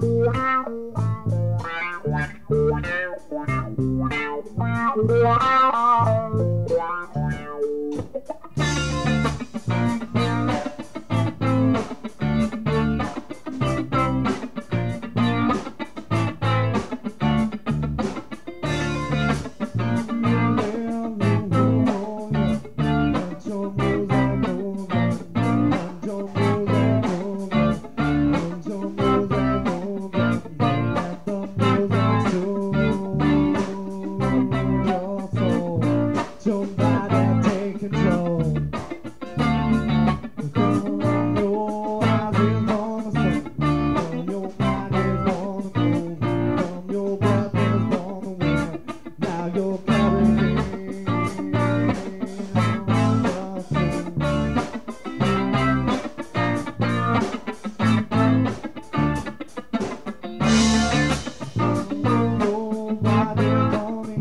Wow. still don't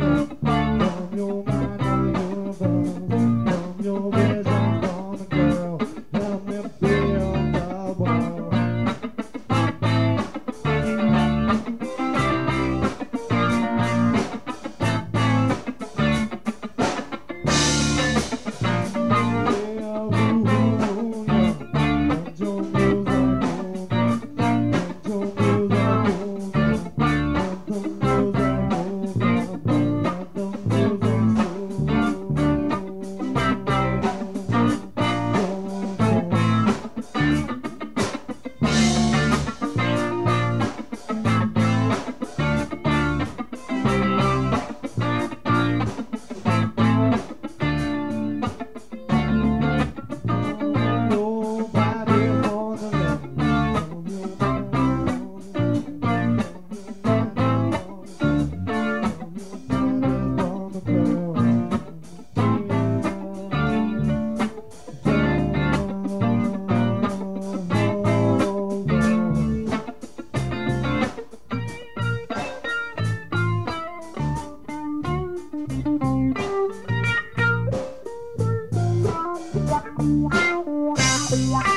Wow, wow, wow.